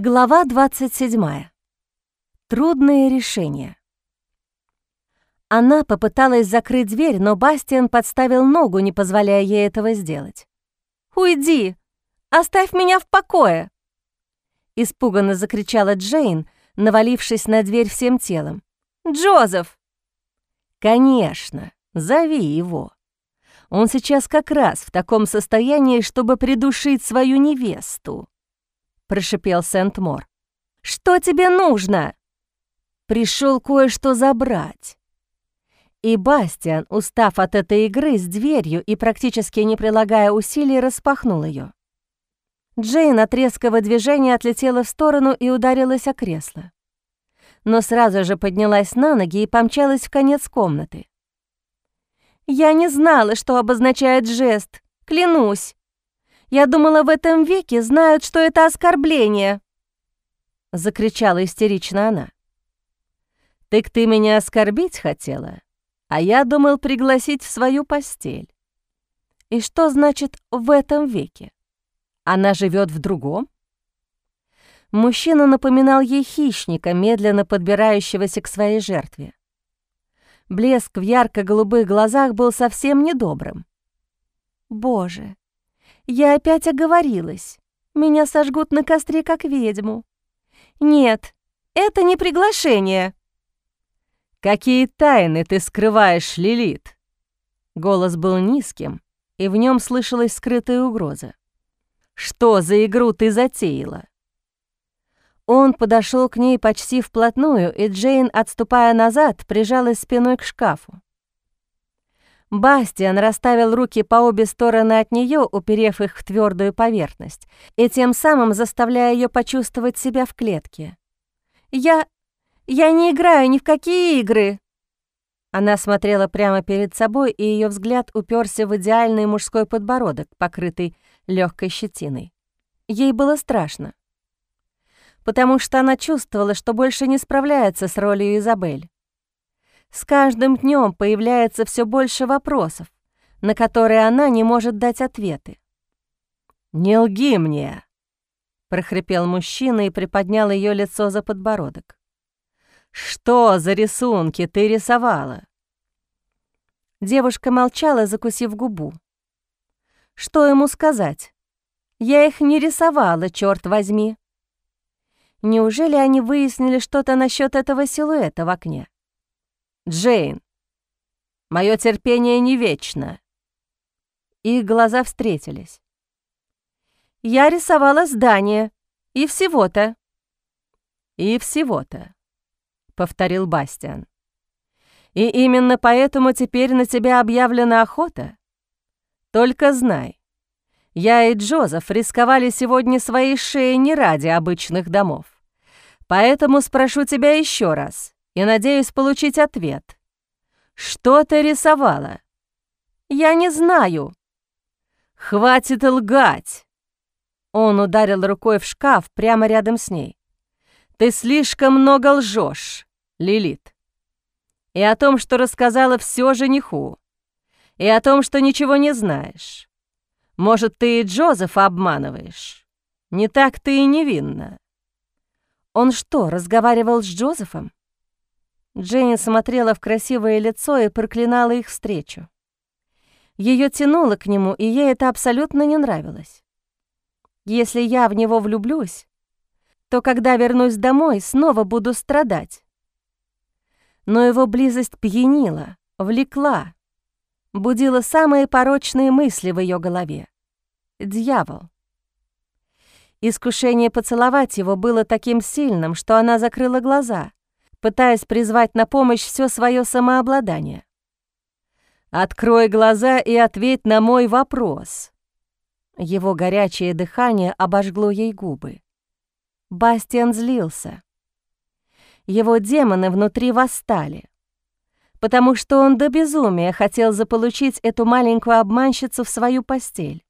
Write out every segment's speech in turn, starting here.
Глава 27. Трудные решения. Она попыталась закрыть дверь, но Бастиан подставил ногу, не позволяя ей этого сделать. «Уйди! Оставь меня в покое!» Испуганно закричала Джейн, навалившись на дверь всем телом. «Джозеф!» «Конечно, зови его. Он сейчас как раз в таком состоянии, чтобы придушить свою невесту» прошипел Сент-Мор. «Что тебе нужно?» Пришел кое-что забрать. И Бастиан, устав от этой игры с дверью и практически не прилагая усилий, распахнул ее. Джейн от резкого движения отлетела в сторону и ударилась о кресло. Но сразу же поднялась на ноги и помчалась в конец комнаты. «Я не знала, что обозначает жест, клянусь!» Я думала, в этом веке знают, что это оскорбление!» Закричала истерично она. «Так ты меня оскорбить хотела, а я думал пригласить в свою постель. И что значит «в этом веке»? Она живет в другом?» Мужчина напоминал ей хищника, медленно подбирающегося к своей жертве. Блеск в ярко-голубых глазах был совсем недобрым. «Боже, я опять оговорилась. Меня сожгут на костре, как ведьму. Нет, это не приглашение. «Какие тайны ты скрываешь, Лилит?» Голос был низким, и в нем слышалась скрытая угроза. «Что за игру ты затеяла?» Он подошел к ней почти вплотную, и Джейн, отступая назад, прижалась спиной к шкафу. Бастиан расставил руки по обе стороны от нее, уперев их в твердую поверхность, и тем самым заставляя ее почувствовать себя в клетке. «Я... я не играю ни в какие игры!» Она смотрела прямо перед собой, и ее взгляд уперся в идеальный мужской подбородок, покрытый легкой щетиной. Ей было страшно, потому что она чувствовала, что больше не справляется с ролью Изабель. С каждым днем появляется все больше вопросов, на которые она не может дать ответы. «Не лги мне!» — прохрипел мужчина и приподнял ее лицо за подбородок. «Что за рисунки ты рисовала?» Девушка молчала, закусив губу. «Что ему сказать? Я их не рисовала, черт возьми!» Неужели они выяснили что-то насчет этого силуэта в окне? Джейн, мое терпение не вечно. Их глаза встретились. Я рисовала здание. И всего-то. И всего-то, повторил Бастиан. И именно поэтому теперь на тебя объявлена охота. Только знай, я и Джозеф рисковали сегодня своей шеей не ради обычных домов. Поэтому спрошу тебя еще раз и надеюсь получить ответ. Что ты рисовала? Я не знаю. Хватит лгать. Он ударил рукой в шкаф прямо рядом с ней. Ты слишком много лжешь, Лилит. И о том, что рассказала все жениху. И о том, что ничего не знаешь. Может, ты и Джозефа обманываешь. Не так ты и невинна. Он что, разговаривал с Джозефом? Джейн смотрела в красивое лицо и проклинала их встречу. Ее тянуло к нему, и ей это абсолютно не нравилось. Если я в него влюблюсь, то когда вернусь домой, снова буду страдать. Но его близость пьянила, влекла, будила самые порочные мысли в ее голове. Дьявол. Искушение поцеловать его было таким сильным, что она закрыла глаза — пытаясь призвать на помощь все свое самообладание. «Открой глаза и ответь на мой вопрос». Его горячее дыхание обожгло ей губы. Бастиан злился. Его демоны внутри восстали, потому что он до безумия хотел заполучить эту маленькую обманщицу в свою постель.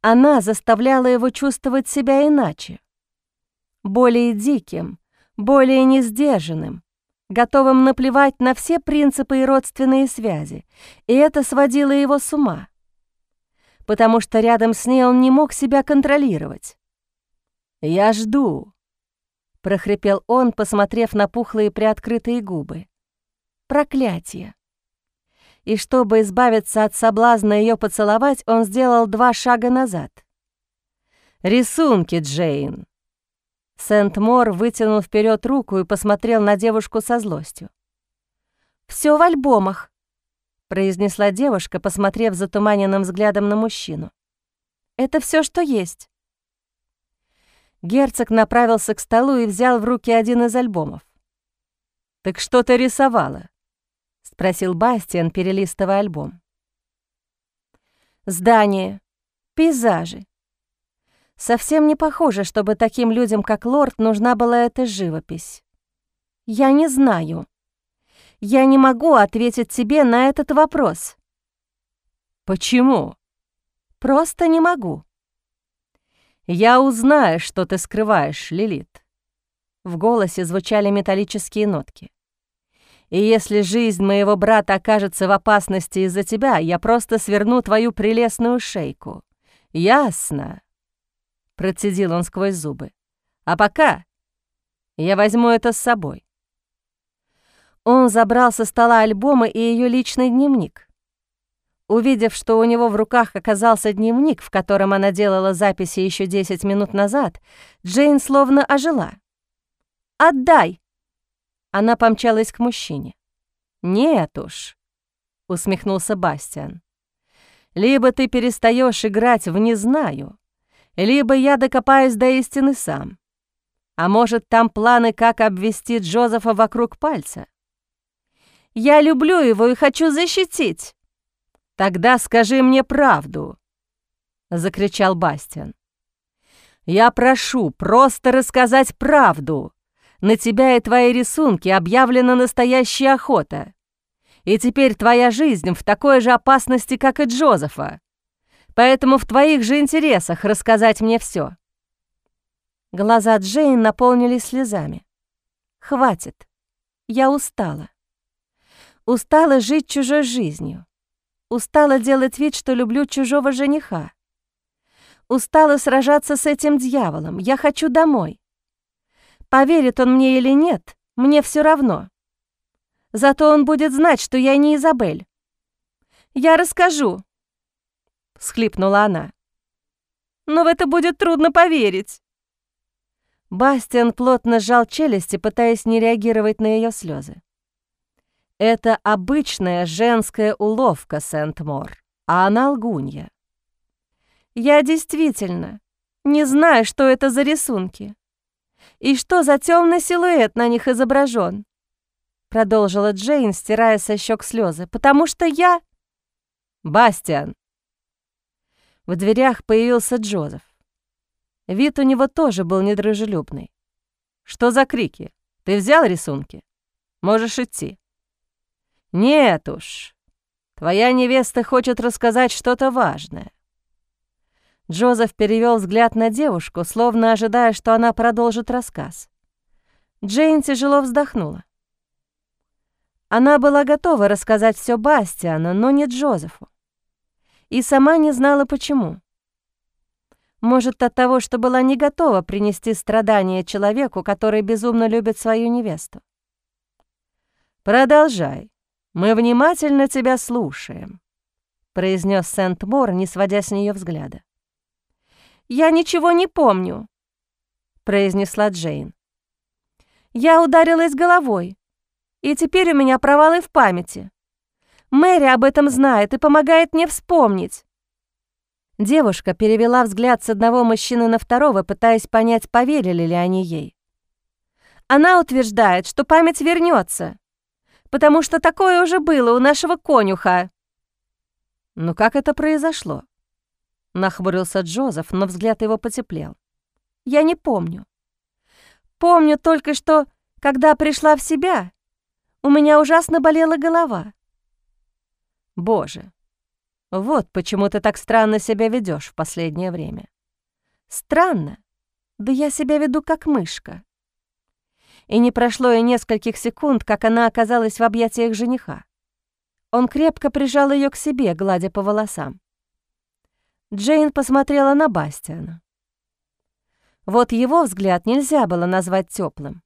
Она заставляла его чувствовать себя иначе, более диким, более несдержанным, готовым наплевать на все принципы и родственные связи, и это сводило его с ума, потому что рядом с ней он не мог себя контролировать. «Я жду», — прохрипел он, посмотрев на пухлые приоткрытые губы. «Проклятие!» И чтобы избавиться от соблазна ее поцеловать, он сделал два шага назад. «Рисунки, Джейн!» Сент-Мор вытянул вперед руку и посмотрел на девушку со злостью. Все в альбомах», — произнесла девушка, посмотрев затуманенным взглядом на мужчину. «Это все, что есть». Герцог направился к столу и взял в руки один из альбомов. «Так что ты рисовала?» — спросил Бастиан, перелистывая альбом. «Здания, пейзажи. Совсем не похоже, чтобы таким людям, как лорд, нужна была эта живопись. Я не знаю. Я не могу ответить тебе на этот вопрос». «Почему?» «Просто не могу». «Я узнаю, что ты скрываешь, Лилит». В голосе звучали металлические нотки. «И если жизнь моего брата окажется в опасности из-за тебя, я просто сверну твою прелестную шейку. Ясно?» Процедил он сквозь зубы. «А пока я возьму это с собой». Он забрал со стола альбомы и ее личный дневник. Увидев, что у него в руках оказался дневник, в котором она делала записи еще 10 минут назад, Джейн словно ожила. «Отдай!» Она помчалась к мужчине. «Нет уж», — усмехнулся Бастиан. «Либо ты перестаешь играть в «не знаю», либо я докопаюсь до истины сам. А может, там планы, как обвести Джозефа вокруг пальца? Я люблю его и хочу защитить. «Тогда скажи мне правду!» — закричал Бастиан. «Я прошу просто рассказать правду. На тебя и твои рисунки объявлена настоящая охота. И теперь твоя жизнь в такой же опасности, как и Джозефа. Поэтому в твоих же интересах рассказать мне все. Глаза Джейн наполнились слезами. «Хватит. Я устала. Устала жить чужой жизнью. Устала делать вид, что люблю чужого жениха. Устала сражаться с этим дьяволом. Я хочу домой. Поверит он мне или нет, мне все равно. Зато он будет знать, что я не Изабель. Я расскажу, — схлипнула она. Но в это будет трудно поверить. Бастиан плотно сжал челюсти, пытаясь не реагировать на ее слезы. Это обычная женская уловка, Сент-Мор, а она лгунья. Я действительно не знаю, что это за рисунки и что за темный силуэт на них изображен, продолжила Джейн, стирая со щек слезы, потому что я... Бастиан. В дверях появился Джозеф. Вид у него тоже был недружелюбный. «Что за крики? Ты взял рисунки? Можешь идти». «Нет уж, твоя невеста хочет рассказать что-то важное». Джозеф перевел взгляд на девушку, словно ожидая, что она продолжит рассказ. Джейн тяжело вздохнула. Она была готова рассказать все Бастиану, но не Джозефу. И сама не знала, почему. Может, от того, что была не готова принести страдания человеку, который безумно любит свою невесту. «Продолжай», «Мы внимательно тебя слушаем», — произнес Сент-Мор, не сводя с нее взгляда. «Я ничего не помню», — произнесла Джейн. «Я ударилась головой, и теперь у меня провалы в памяти. Мэри об этом знает и помогает мне вспомнить». Девушка перевела взгляд с одного мужчины на второго, пытаясь понять, поверили ли они ей. Она утверждает, что память вернется, потому что такое уже было у нашего конюха». «Ну как это произошло?» Нахмурился Джозеф, но взгляд его потеплел. «Я не помню. Помню только, что, когда пришла в себя, у меня ужасно болела голова». «Боже, вот почему ты так странно себя ведешь в последнее время». «Странно? Да я себя веду как мышка и не прошло и нескольких секунд, как она оказалась в объятиях жениха. Он крепко прижал ее к себе, гладя по волосам. Джейн посмотрела на Бастиана. Вот его взгляд нельзя было назвать теплым.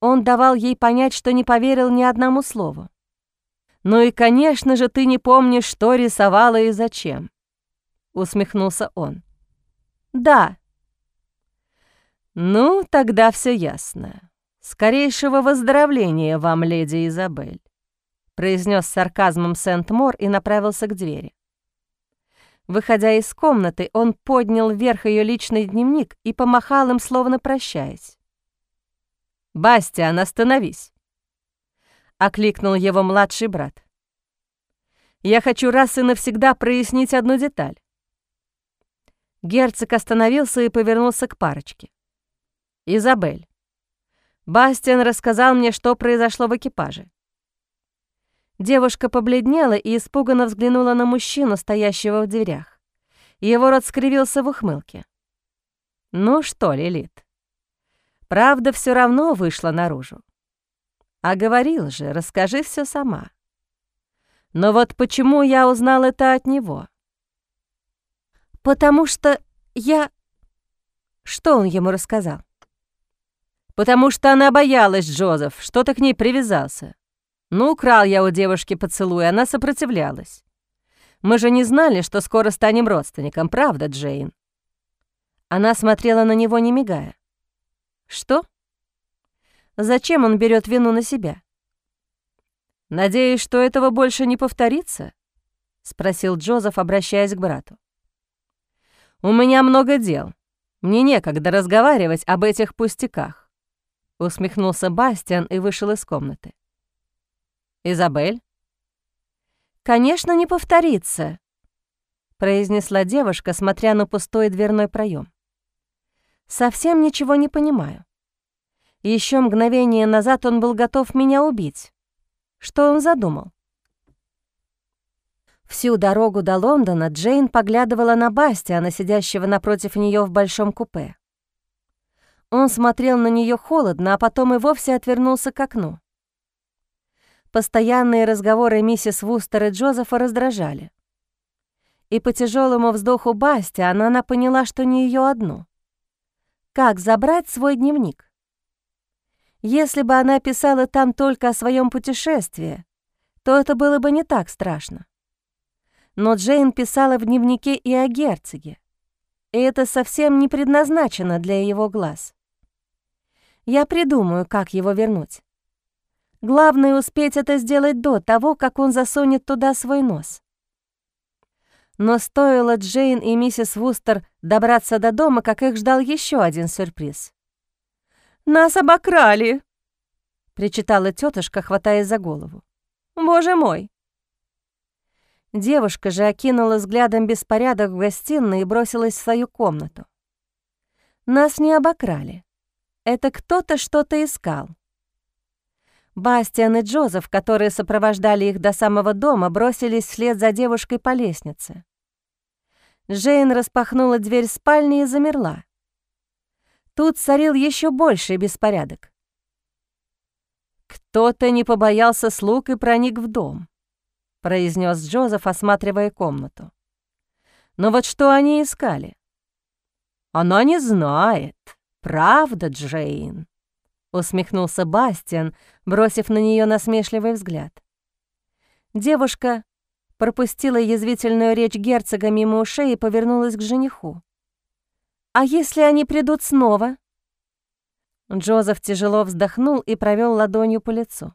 Он давал ей понять, что не поверил ни одному слову. «Ну и, конечно же, ты не помнишь, что рисовала и зачем», — усмехнулся он. «Да». «Ну, тогда все ясно. Скорейшего выздоровления вам, леди Изабель», — произнес с сарказмом Сент-Мор и направился к двери. Выходя из комнаты, он поднял вверх ее личный дневник и помахал им, словно прощаясь. «Бастиан, остановись!» — окликнул его младший брат. «Я хочу раз и навсегда прояснить одну деталь». Герцог остановился и повернулся к парочке. «Изабель, Бастиан рассказал мне, что произошло в экипаже. Девушка побледнела и испуганно взглянула на мужчину, стоящего в дверях. Его рот скривился в ухмылке. «Ну что, Лилит, правда все равно вышла наружу. А говорил же, расскажи все сама. Но вот почему я узнал это от него? Потому что я... Что он ему рассказал? Потому что она боялась, Джозеф, что ты к ней привязался. Ну, украл я у девушки поцелуй, она сопротивлялась. Мы же не знали, что скоро станем родственником, правда, Джейн?» Она смотрела на него, не мигая. «Что? Зачем он берет вину на себя?» «Надеюсь, что этого больше не повторится?» — спросил Джозеф, обращаясь к брату. «У меня много дел. Мне некогда разговаривать об этих пустяках», — усмехнулся Бастиан и вышел из комнаты. «Изабель?» «Конечно, не повторится», — произнесла девушка, смотря на пустой дверной проем. «Совсем ничего не понимаю. Еще мгновение назад он был готов меня убить. Что он задумал?» Всю дорогу до Лондона Джейн поглядывала на Бастиана, сидящего напротив нее в большом купе. Он смотрел на нее холодно, а потом и вовсе отвернулся к окну. Постоянные разговоры миссис Вустер и Джозефа раздражали. И по тяжелому вздоху Басти она, она поняла, что не ее одну. Как забрать свой дневник? Если бы она писала там только о своем путешествии, то это было бы не так страшно. Но Джейн писала в дневнике и о герцоге, и это совсем не предназначено для его глаз. Я придумаю, как его вернуть. Главное — успеть это сделать до того, как он засунет туда свой нос. Но стоило Джейн и миссис Вустер добраться до дома, как их ждал еще один сюрприз. «Нас обокрали!» — причитала тетушка, хватаясь за голову. «Боже мой!» Девушка же окинула взглядом беспорядок в гостиной и бросилась в свою комнату. Нас не обокрали. Это кто-то что-то искал. Бастиан и Джозеф, которые сопровождали их до самого дома, бросились вслед за девушкой по лестнице. Джейн распахнула дверь спальни и замерла. Тут царил еще больший беспорядок. «Кто-то не побоялся слуг и проник в дом», — произнес Джозеф, осматривая комнату. «Но вот что они искали?» «Она не знает, правда, Джейн?» — усмехнулся Бастиан, бросив на нее насмешливый взгляд. Девушка пропустила язвительную речь герцога мимо ушей и повернулась к жениху. «А если они придут снова?» Джозеф тяжело вздохнул и провел ладонью по лицу,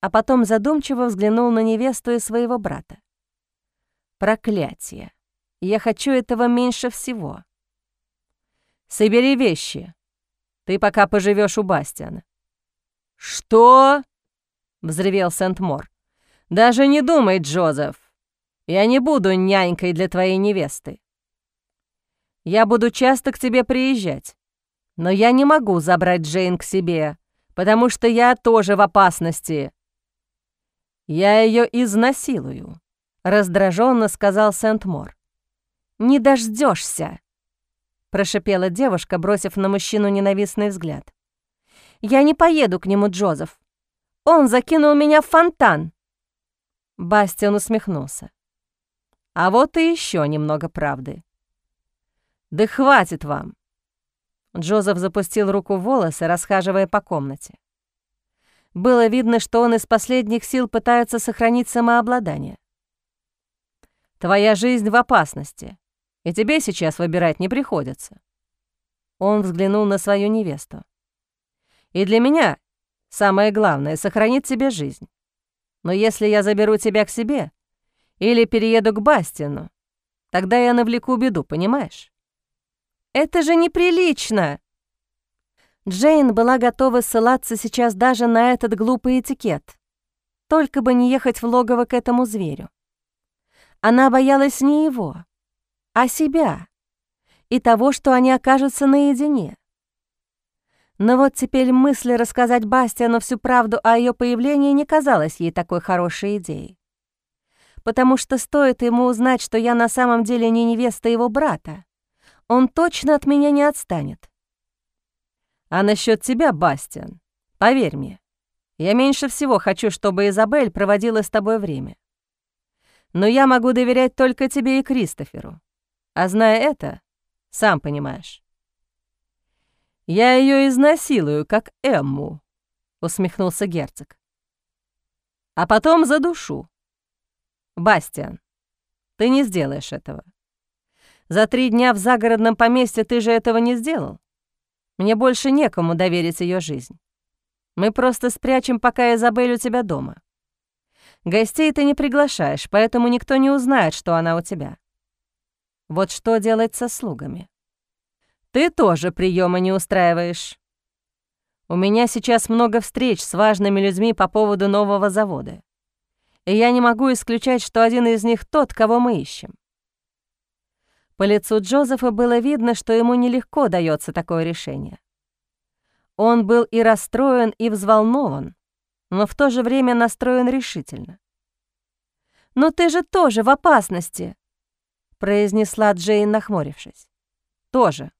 а потом задумчиво взглянул на невесту и своего брата. «Проклятие! Я хочу этого меньше всего!» «Собери вещи!» Ты пока поживешь у Бастиана». «Что?» — взревел Сент-Мор. «Даже не думай, Джозеф. Я не буду нянькой для твоей невесты. Я буду часто к тебе приезжать, но я не могу забрать Джейн к себе, потому что я тоже в опасности». «Я ее изнасилую», — раздраженно сказал Сент-Мор. «Не дождешься, прошипела девушка, бросив на мужчину ненавистный взгляд. «Я не поеду к нему, Джозеф. Он закинул меня в фонтан!» Бастиан усмехнулся. «А вот и еще немного правды». «Да хватит вам! Джозеф запустил руку в волосы, расхаживая по комнате. Было видно, что он из последних сил пытается сохранить самообладание. «Твоя жизнь в опасности, и тебе сейчас выбирать не приходится». Он взглянул на свою невесту. «И для меня самое главное — сохранить тебе жизнь. Но если я заберу тебя к себе или перееду к Бастину, тогда я навлеку беду, понимаешь?» «Это же неприлично!» Джейн была готова ссылаться сейчас даже на этот глупый этикет, только бы не ехать в логово к этому зверю. Она боялась не его, а себя и того, что они окажутся наедине. Но вот теперь мысль рассказать Бастиану всю правду о ее появлении не казалась ей такой хорошей идеей. Потому что стоит ему узнать, что я на самом деле не невеста его брата, он точно от меня не отстанет. А насчет тебя, Бастиан, поверь мне, я меньше всего хочу, чтобы Изабель проводила с тобой время. Но я могу доверять только тебе и Кристоферу. А зная это, сам понимаешь. Я ее изнасилую, как Эмму, усмехнулся герцог. А потом задушу. Бастиан, ты не сделаешь этого. За три дня в загородном поместье ты же этого не сделал. Мне больше некому доверить ее жизнь. Мы просто спрячем пока Изабель у тебя дома. Гостей ты не приглашаешь, поэтому никто не узнает, что она у тебя. Вот что делать со слугами. Ты тоже приема не устраиваешь. У меня сейчас много встреч с важными людьми по поводу нового завода. И я не могу исключать, что один из них тот, кого мы ищем. По лицу Джозефа было видно, что ему нелегко дается такое решение. Он был и расстроен, и взволнован, но в то же время настроен решительно. «Но ты же тоже в опасности», — произнесла Джейн, нахмурившись. «Тоже.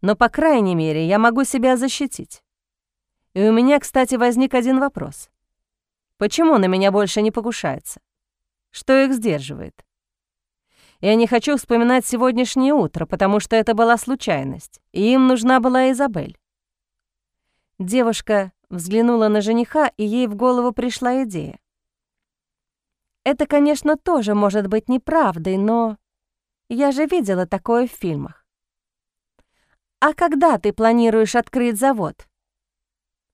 Но, по крайней мере, я могу себя защитить. И у меня, кстати, возник один вопрос. Почему на меня больше не покушается? Что их сдерживает?» Я не хочу вспоминать сегодняшнее утро, потому что это была случайность, и им нужна была Изабель. Девушка взглянула на жениха, и ей в голову пришла идея. Это, конечно, тоже может быть неправдой, но я же видела такое в фильмах. А когда ты планируешь открыть завод?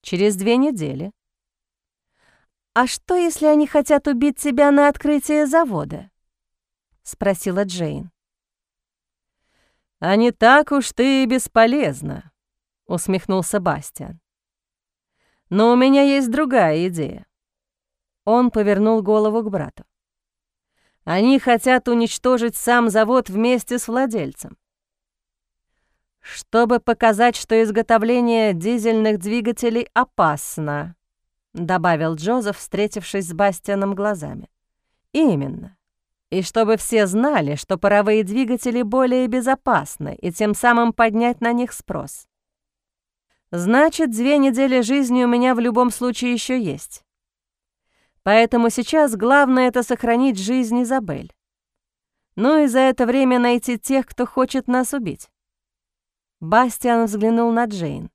Через две недели. А что, если они хотят убить тебя на открытие завода? — спросила Джейн. «А не так уж ты бесполезна», — усмехнулся Бастиан. «Но у меня есть другая идея». Он повернул голову к брату. «Они хотят уничтожить сам завод вместе с владельцем. Чтобы показать, что изготовление дизельных двигателей опасно», — добавил Джозеф, встретившись с Бастианом глазами. «Именно. И чтобы все знали, что паровые двигатели более безопасны, и тем самым поднять на них спрос. Значит, две недели жизни у меня в любом случае еще есть. Поэтому сейчас главное — это сохранить жизнь Изабель. Ну и за это время найти тех, кто хочет нас убить. Бастиан взглянул на Джейн.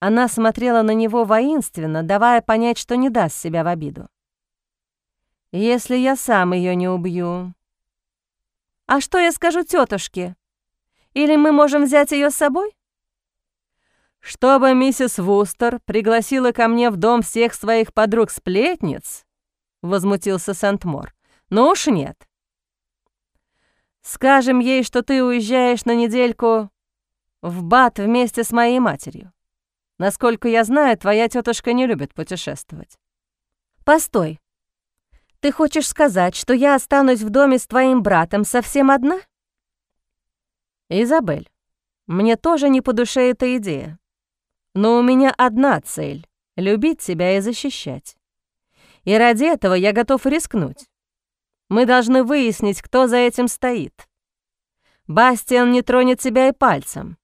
Она смотрела на него воинственно, давая понять, что не даст себя в обиду если я сам ее не убью. А что я скажу тетушке? Или мы можем взять ее с собой? Чтобы миссис Вустер пригласила ко мне в дом всех своих подруг-сплетниц, возмутился Сент-Мор. Ну уж нет. Скажем ей, что ты уезжаешь на недельку в Бат вместе с моей матерью. Насколько я знаю, твоя тетушка не любит путешествовать. Постой, ты хочешь сказать, что я останусь в доме с твоим братом совсем одна? Изабель, мне тоже не по душе эта идея. Но у меня одна цель — любить тебя и защищать. И ради этого я готов рискнуть. Мы должны выяснить, кто за этим стоит. Бастиан не тронет тебя и пальцем.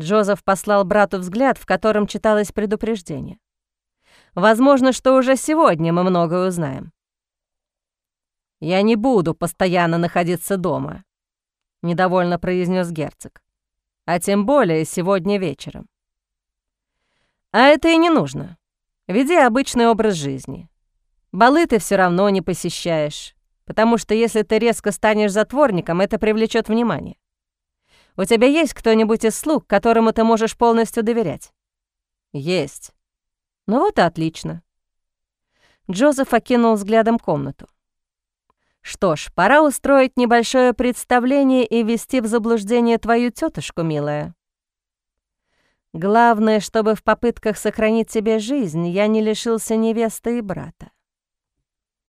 Джозеф послал брату взгляд, в котором читалось предупреждение. Возможно, что уже сегодня мы многое узнаем. «Я не буду постоянно находиться дома», — недовольно произнес герцог. а тем более сегодня вечером. А это и не нужно. Веди обычный образ жизни. Балы ты все равно не посещаешь, потому что если ты резко станешь затворником, это привлечет внимание. У тебя есть кто-нибудь из слуг, которому ты можешь полностью доверять? Есть. Ну вот и отлично. Джозеф окинул взглядом комнату. Что ж, пора устроить небольшое представление и ввести в заблуждение твою тетушку, милая. Главное, чтобы в попытках сохранить себе жизнь я не лишился невесты и брата.